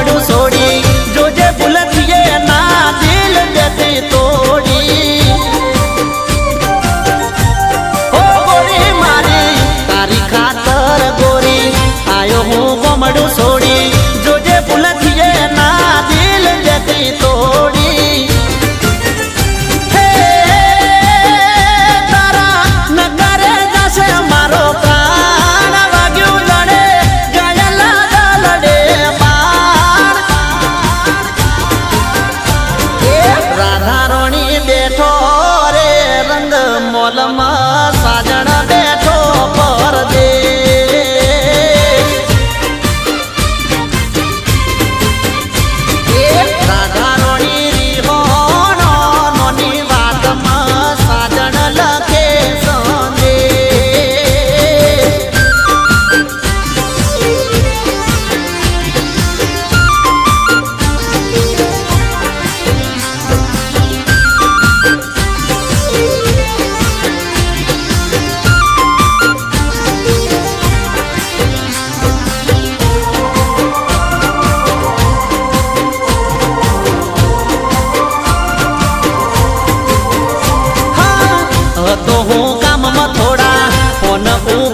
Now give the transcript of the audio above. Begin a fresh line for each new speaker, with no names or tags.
ಪಡು so બેઠો રે રંગ મોલમાં. na